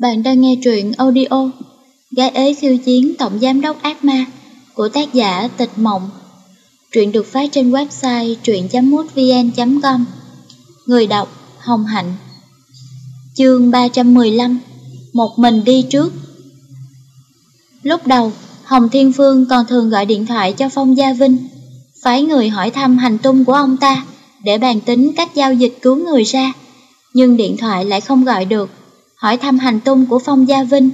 Bạn đang nghe truyện audio Gái ế khiêu chiến tổng giám đốc ác ma của tác giả Tịch Mộng. Truyện được phát trên website truyện.mútvn.com Người đọc Hồng Hạnh. Chương 315 Một mình đi trước. Lúc đầu, Hồng Thiên Phương còn thường gọi điện thoại cho Phong Gia Vinh phái người hỏi thăm hành tung của ông ta để bàn tính cách giao dịch cứu người ra nhưng điện thoại lại không gọi được hỏi thăm hành tung của Phong Gia Vinh.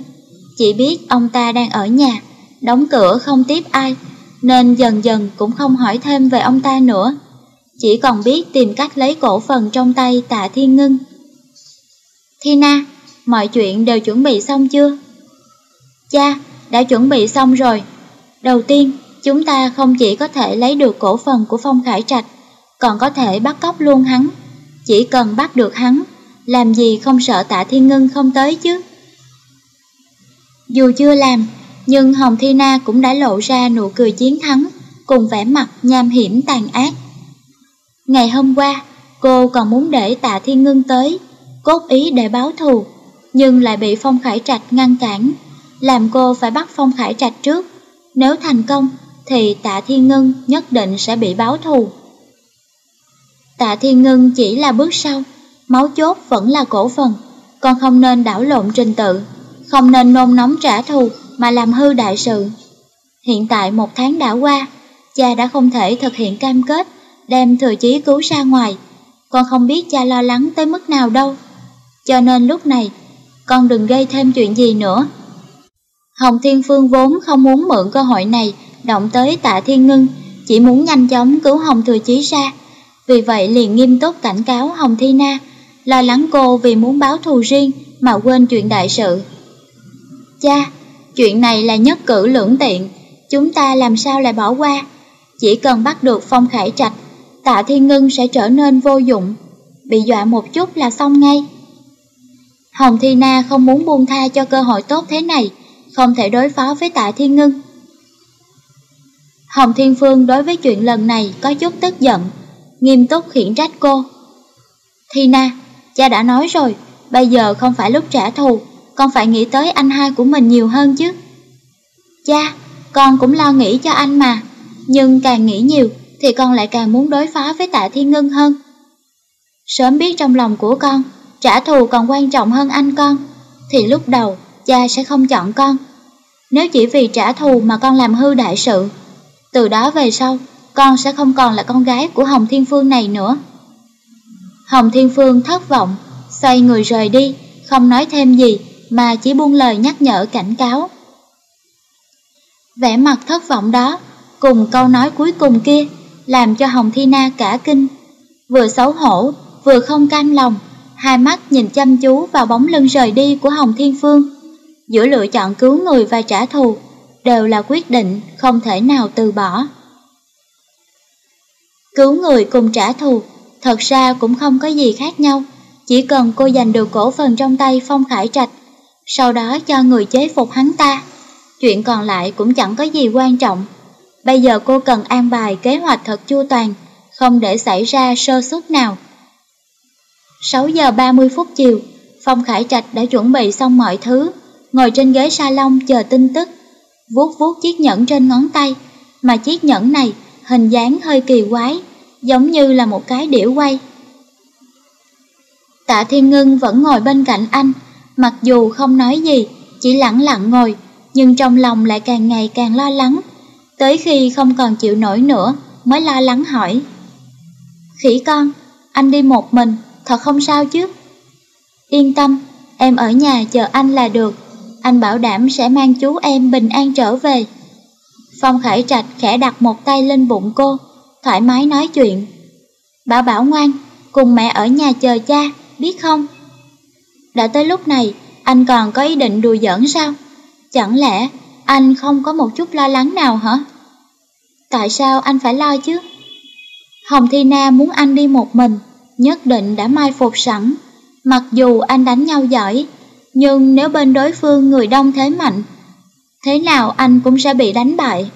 Chỉ biết ông ta đang ở nhà, đóng cửa không tiếp ai, nên dần dần cũng không hỏi thêm về ông ta nữa. Chỉ còn biết tìm cách lấy cổ phần trong tay tạ Thiên Ngân. Thina, mọi chuyện đều chuẩn bị xong chưa? Cha, đã chuẩn bị xong rồi. Đầu tiên, chúng ta không chỉ có thể lấy được cổ phần của Phong Khải Trạch, còn có thể bắt cóc luôn hắn. Chỉ cần bắt được hắn làm gì không sợ tạ thiên ngân không tới chứ. Dù chưa làm, nhưng Hồng Thi Na cũng đã lộ ra nụ cười chiến thắng, cùng vẻ mặt nham hiểm tàn ác. Ngày hôm qua, cô còn muốn để tạ thiên ngân tới, cốt ý để báo thù, nhưng lại bị Phong Khải Trạch ngăn cản, làm cô phải bắt Phong Khải Trạch trước. Nếu thành công, thì tạ thiên ngân nhất định sẽ bị báo thù. Tạ thiên ngân chỉ là bước sau, máu chốt vẫn là cổ phần, con không nên đảo lộn trình tự, không nên nôn nóng trả thù mà làm hư đại sự. Hiện tại một tháng đã qua, cha đã không thể thực hiện cam kết đem thừa chí cứu ra ngoài, con không biết cha lo lắng tới mức nào đâu. Cho nên lúc này, con đừng gây thêm chuyện gì nữa. Hồng Thiên Phương vốn không muốn mượn cơ hội này động tới tạ thiên ngưng, chỉ muốn nhanh chóng cứu Hồng Thừa Chí ra. Vì vậy liền nghiêm túc cảnh cáo Hồng Thi Na lo lắng cô vì muốn báo thù riêng mà quên chuyện đại sự. Cha, chuyện này là nhất cử lưỡng tiện, chúng ta làm sao lại bỏ qua? Chỉ cần bắt được Phong Khải Trạch, Tạ Thiên Ngân sẽ trở nên vô dụng, bị dọa một chút là xong ngay. Hồng Thi Na không muốn buông tha cho cơ hội tốt thế này, không thể đối phó với Tạ Thiên Ngân. Hồng Thiên Phương đối với chuyện lần này có chút tức giận, nghiêm túc khiển trách cô. Thi Na, Cha đã nói rồi, bây giờ không phải lúc trả thù, con phải nghĩ tới anh hai của mình nhiều hơn chứ. Cha, con cũng lo nghĩ cho anh mà, nhưng càng nghĩ nhiều thì con lại càng muốn đối phó với tạ thiên ngân hơn. Sớm biết trong lòng của con, trả thù còn quan trọng hơn anh con, thì lúc đầu cha sẽ không chọn con. Nếu chỉ vì trả thù mà con làm hư đại sự, từ đó về sau, con sẽ không còn là con gái của Hồng Thiên Phương này nữa. Hồng Thiên Phương thất vọng, xoay người rời đi, không nói thêm gì mà chỉ buông lời nhắc nhở cảnh cáo. Vẻ mặt thất vọng đó, cùng câu nói cuối cùng kia, làm cho Hồng Thi Na cả kinh. Vừa xấu hổ, vừa không cam lòng, hai mắt nhìn chăm chú vào bóng lưng rời đi của Hồng Thiên Phương. Giữa lựa chọn cứu người và trả thù, đều là quyết định không thể nào từ bỏ. Cứu người cùng trả thù Thật ra cũng không có gì khác nhau, chỉ cần cô giành được cổ phần trong tay Phong Khải Trạch, sau đó cho người chế phục hắn ta. Chuyện còn lại cũng chẳng có gì quan trọng. Bây giờ cô cần an bài kế hoạch thật chu toàn, không để xảy ra sơ suất nào. 6 giờ 30 phút chiều, Phong Khải Trạch đã chuẩn bị xong mọi thứ, ngồi trên ghế salon chờ tin tức, vuốt vuốt chiếc nhẫn trên ngón tay, mà chiếc nhẫn này hình dáng hơi kỳ quái, giống như là một cái đĩa quay. Tạ Thiên Ngân vẫn ngồi bên cạnh anh, mặc dù không nói gì, chỉ lặng lặng ngồi, nhưng trong lòng lại càng ngày càng lo lắng. Tới khi không còn chịu nổi nữa, mới lo lắng hỏi. Khỉ con, anh đi một mình, thật không sao chứ? Yên tâm, em ở nhà chờ anh là được, anh bảo đảm sẽ mang chú em bình an trở về. Phong Khải Trạch khẽ đặt một tay lên bụng cô, thoải mái nói chuyện. Bảo bảo ngoan, cùng mẹ ở nhà chờ cha, biết không? Đã tới lúc này, anh còn có ý định đùa giỡn sao? Chẳng lẽ anh không có một chút lo lắng nào hả? Tại sao anh phải lo chứ? Hồng Thi Na muốn anh đi một mình, nhất định đã mai phục sẵn. Mặc dù anh đánh nhau giỏi, nhưng nếu bên đối phương người đông thế mạnh, thế nào anh cũng sẽ bị đánh bại.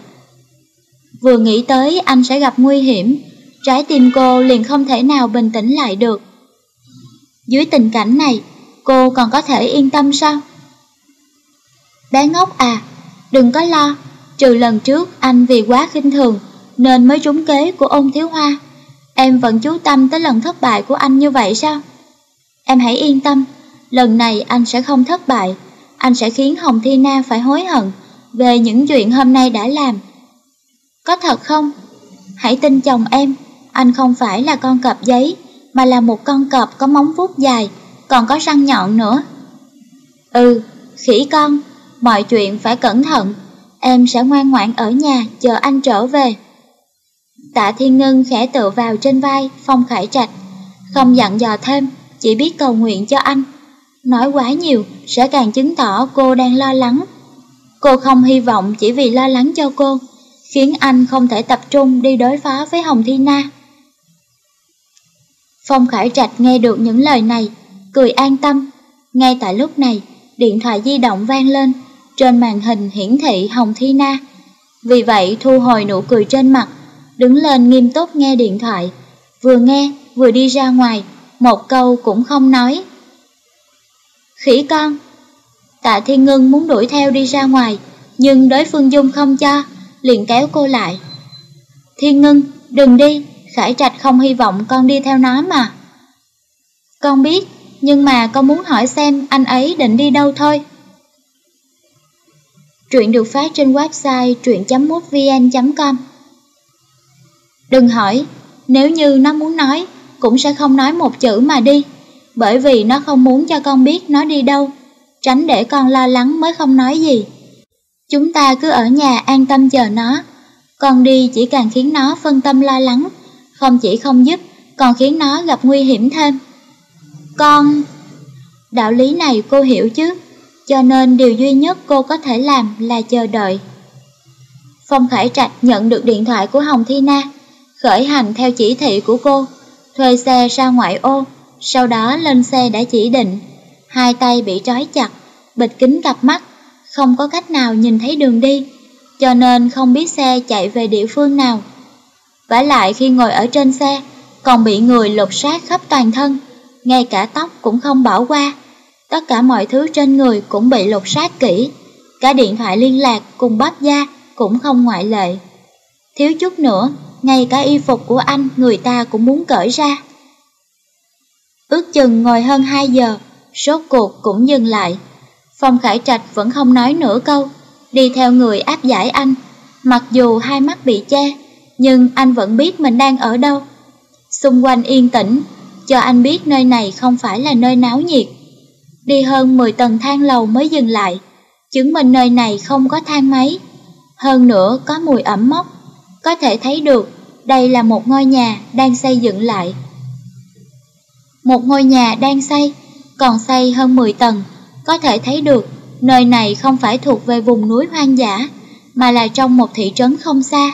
Vừa nghĩ tới anh sẽ gặp nguy hiểm, trái tim cô liền không thể nào bình tĩnh lại được. Dưới tình cảnh này, cô còn có thể yên tâm sao? Bé ngốc à, đừng có lo, trừ lần trước anh vì quá khinh thường nên mới trúng kế của ông Thiếu Hoa. Em vẫn chú tâm tới lần thất bại của anh như vậy sao? Em hãy yên tâm, lần này anh sẽ không thất bại. Anh sẽ khiến Hồng Thi Na phải hối hận về những chuyện hôm nay đã làm. Có thật không? Hãy tin chồng em, anh không phải là con cọp giấy, mà là một con cọp có móng vuốt dài, còn có răng nhọn nữa. Ừ, khỉ con, mọi chuyện phải cẩn thận, em sẽ ngoan ngoãn ở nhà chờ anh trở về. Tạ Thiên Ngân khẽ tựa vào trên vai Phong Khải Trạch, không dặn dò thêm, chỉ biết cầu nguyện cho anh. Nói quá nhiều sẽ càng chứng tỏ cô đang lo lắng. Cô không hy vọng chỉ vì lo lắng cho cô, khiến anh không thể tập trung đi đối phó với Hồng Thi Na. Phong Khải Trạch nghe được những lời này, cười an tâm. Ngay tại lúc này, điện thoại di động vang lên, trên màn hình hiển thị Hồng Thi Na. Vì vậy thu hồi nụ cười trên mặt, đứng lên nghiêm túc nghe điện thoại, vừa nghe vừa đi ra ngoài, một câu cũng không nói. Khỉ con! Tạ Thiên Ngân muốn đuổi theo đi ra ngoài, nhưng đối phương Dung không cho, liền kéo cô lại. Thiên Ngân, đừng đi, Khải Trạch không hy vọng con đi theo nó mà. Con biết, nhưng mà con muốn hỏi xem anh ấy định đi đâu thôi. Truyện được phát trên website truyện.mútvn.com Đừng hỏi, nếu như nó muốn nói, cũng sẽ không nói một chữ mà đi, bởi vì nó không muốn cho con biết nó đi đâu, tránh để con lo lắng mới không nói gì. Chúng ta cứ ở nhà an tâm chờ nó, còn đi chỉ càng khiến nó phân tâm lo lắng, không chỉ không giúp, còn khiến nó gặp nguy hiểm thêm. Con... Đạo lý này cô hiểu chứ, cho nên điều duy nhất cô có thể làm là chờ đợi. Phong Khải Trạch nhận được điện thoại của Hồng Thi Na, khởi hành theo chỉ thị của cô, thuê xe ra ngoại ô, sau đó lên xe đã chỉ định, hai tay bị trói chặt, bịt kính cặp mắt, không có cách nào nhìn thấy đường đi, cho nên không biết xe chạy về địa phương nào. vả lại khi ngồi ở trên xe, còn bị người lột sát khắp toàn thân, ngay cả tóc cũng không bỏ qua. Tất cả mọi thứ trên người cũng bị lột sát kỹ, cả điện thoại liên lạc cùng bắp da cũng không ngoại lệ. Thiếu chút nữa, ngay cả y phục của anh người ta cũng muốn cởi ra. Ước chừng ngồi hơn 2 giờ, sốt cuộc cũng dừng lại. Phong Khải Trạch vẫn không nói nửa câu, đi theo người áp giải anh. Mặc dù hai mắt bị che, nhưng anh vẫn biết mình đang ở đâu. Xung quanh yên tĩnh, cho anh biết nơi này không phải là nơi náo nhiệt. Đi hơn 10 tầng thang lầu mới dừng lại, chứng minh nơi này không có thang máy. Hơn nữa có mùi ẩm mốc, có thể thấy được đây là một ngôi nhà đang xây dựng lại. Một ngôi nhà đang xây, còn xây hơn 10 tầng, có thể thấy được nơi này không phải thuộc về vùng núi hoang dã, mà là trong một thị trấn không xa.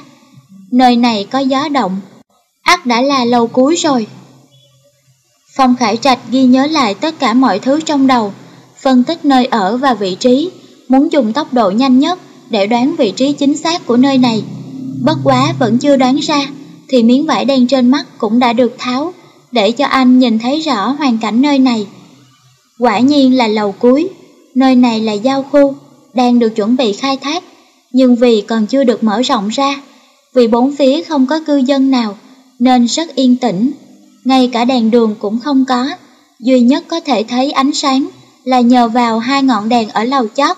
Nơi này có gió động, ắt đã là lâu cuối rồi. Phong Khải Trạch ghi nhớ lại tất cả mọi thứ trong đầu, phân tích nơi ở và vị trí, muốn dùng tốc độ nhanh nhất để đoán vị trí chính xác của nơi này. Bất quá vẫn chưa đoán ra, thì miếng vải đen trên mắt cũng đã được tháo, để cho anh nhìn thấy rõ hoàn cảnh nơi này. Quả nhiên là lầu cuối, nơi này là giao khu, đang được chuẩn bị khai thác, nhưng vì còn chưa được mở rộng ra, vì bốn phía không có cư dân nào, nên rất yên tĩnh. Ngay cả đèn đường cũng không có, duy nhất có thể thấy ánh sáng là nhờ vào hai ngọn đèn ở lầu chót,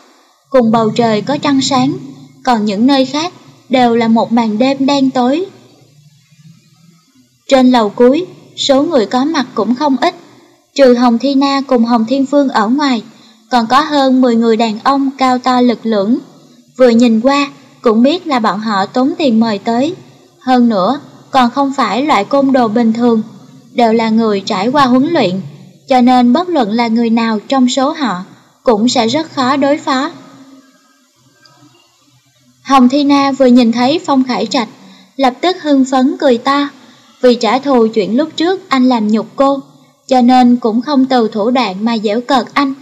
cùng bầu trời có trăng sáng, còn những nơi khác đều là một màn đêm đen tối. Trên lầu cuối, số người có mặt cũng không ít, trừ Hồng Thi Na cùng Hồng Thiên Phương ở ngoài, còn có hơn 10 người đàn ông cao to lực lưỡng. Vừa nhìn qua, cũng biết là bọn họ tốn tiền mời tới. Hơn nữa, còn không phải loại côn đồ bình thường, đều là người trải qua huấn luyện, cho nên bất luận là người nào trong số họ, cũng sẽ rất khó đối phó. Hồng Thi Na vừa nhìn thấy Phong Khải Trạch, lập tức hưng phấn cười to, vì trả thù chuyện lúc trước anh làm nhục cô, cho nên cũng không từ thủ đoạn mà dễu cợt anh.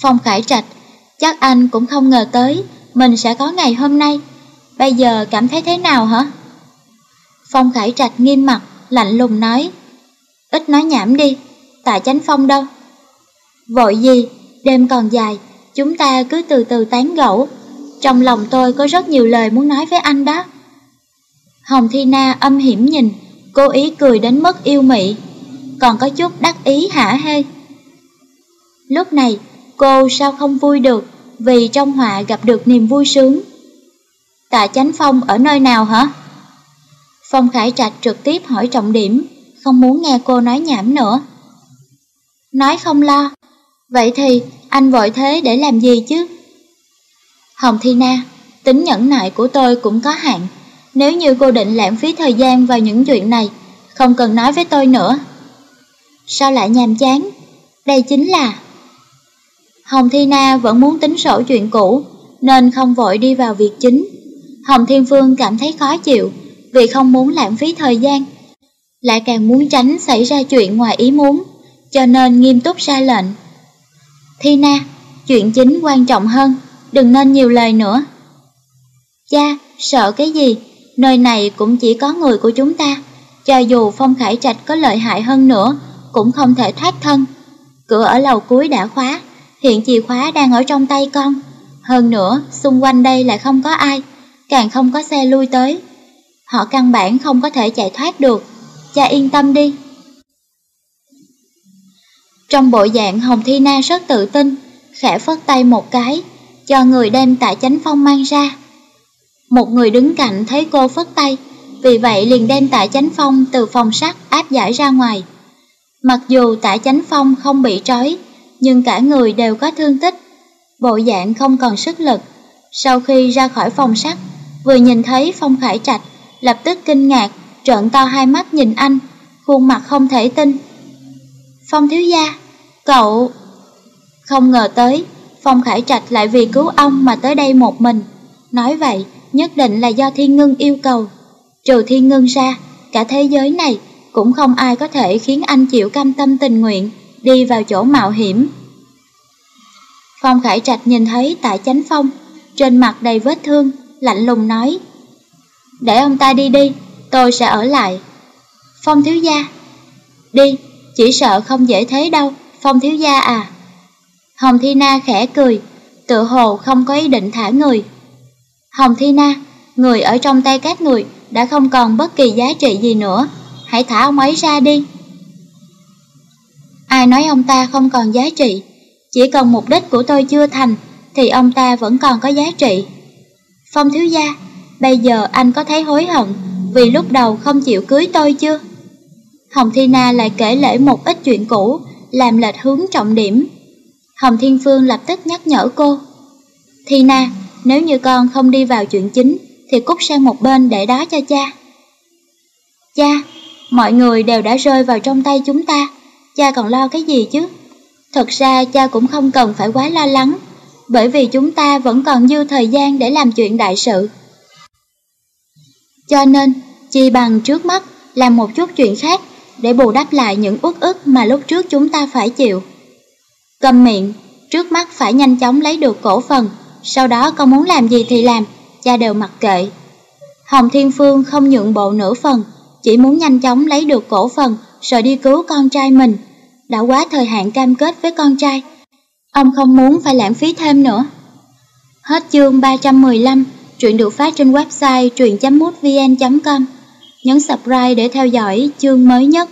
Phong Khải Trạch, chắc anh cũng không ngờ tới mình sẽ có ngày hôm nay. Bây giờ cảm thấy thế nào hả? Phong Khải Trạch nghiêm mặt, lạnh lùng nói. Ít nói nhảm đi, tạ chánh phong đâu. Vội gì, đêm còn dài, Chúng ta cứ từ từ tán gẫu. Trong lòng tôi có rất nhiều lời muốn nói với anh đó. Hồng Thi Na âm hiểm nhìn, cố ý cười đến mức yêu mị. Còn có chút đắc ý hả hê. Lúc này, cô sao không vui được vì trong họa gặp được niềm vui sướng. Tạ Chánh Phong ở nơi nào hả? Phong Khải Trạch trực tiếp hỏi trọng điểm, không muốn nghe cô nói nhảm nữa. Nói không lo, vậy thì anh vội thế để làm gì chứ? Hồng Thi Na, tính nhẫn nại của tôi cũng có hạn. Nếu như cô định lãng phí thời gian vào những chuyện này, không cần nói với tôi nữa. Sao lại nhàm chán? Đây chính là... Hồng Thi Na vẫn muốn tính sổ chuyện cũ, nên không vội đi vào việc chính. Hồng Thiên Phương cảm thấy khó chịu, vì không muốn lãng phí thời gian, lại càng muốn tránh xảy ra chuyện ngoài ý muốn, cho nên nghiêm túc ra lệnh. Thi Na, chuyện chính quan trọng hơn, đừng nên nhiều lời nữa. Cha, sợ cái gì? Nơi này cũng chỉ có người của chúng ta, cho dù Phong Khải Trạch có lợi hại hơn nữa, cũng không thể thoát thân. Cửa ở lầu cuối đã khóa, hiện chìa khóa đang ở trong tay con. Hơn nữa, xung quanh đây lại không có ai, càng không có xe lui tới. Họ căn bản không có thể chạy thoát được, cha yên tâm đi. Trong bộ dạng Hồng Thi Na rất tự tin, khẽ phất tay một cái, cho người đem tạ chánh phong mang ra. Một người đứng cạnh thấy cô phất tay, vì vậy liền đem tạ chánh phong từ phòng sắt áp giải ra ngoài. Mặc dù tả chánh phong không bị trói, nhưng cả người đều có thương tích, bộ dạng không còn sức lực. Sau khi ra khỏi phòng sắt, vừa nhìn thấy Phong Khải Trạch, lập tức kinh ngạc, trợn to hai mắt nhìn anh, khuôn mặt không thể tin. Phong thiếu gia, cậu... Không ngờ tới, Phong Khải Trạch lại vì cứu ông mà tới đây một mình. Nói vậy, nhất định là do Thiên Ngân yêu cầu. Trừ Thiên Ngân ra, cả thế giới này cũng không ai có thể khiến anh chịu cam tâm tình nguyện đi vào chỗ mạo hiểm. Phong Khải Trạch nhìn thấy tại chánh phong, trên mặt đầy vết thương, lạnh lùng nói. Để ông ta đi đi, tôi sẽ ở lại. Phong thiếu gia. Đi, chỉ sợ không dễ thế đâu, Phong thiếu gia à. Hồng Thi Na khẽ cười, tự hồ không có ý định thả người. Hồng Thi Na, người ở trong tay các người đã không còn bất kỳ giá trị gì nữa, hãy thả ông ấy ra đi. Ai nói ông ta không còn giá trị, chỉ cần mục đích của tôi chưa thành thì ông ta vẫn còn có giá trị. Phong thiếu gia, bây giờ anh có thấy hối hận vì lúc đầu không chịu cưới tôi chưa? Hồng Thi Na lại kể lễ một ít chuyện cũ, làm lệch hướng trọng điểm. Hồng Thiên Phương lập tức nhắc nhở cô. Thi Na, nếu như con không đi vào chuyện chính, thì cút sang một bên để đó cho cha. Cha, mọi người đều đã rơi vào trong tay chúng ta, cha còn lo cái gì chứ? Thật ra cha cũng không cần phải quá lo lắng, bởi vì chúng ta vẫn còn dư thời gian để làm chuyện đại sự. Cho nên, chi bằng trước mắt làm một chút chuyện khác để bù đắp lại những uất ức mà lúc trước chúng ta phải chịu. Cầm miệng, trước mắt phải nhanh chóng lấy được cổ phần, sau đó con muốn làm gì thì làm, cha đều mặc kệ. Hồng Thiên Phương không nhượng bộ nửa phần, chỉ muốn nhanh chóng lấy được cổ phần rồi đi cứu con trai mình. Đã quá thời hạn cam kết với con trai, ông không muốn phải lãng phí thêm nữa. Hết chương 315, truyện được phát trên website truyện.mútvn.com. Nhấn subscribe để theo dõi chương mới nhất.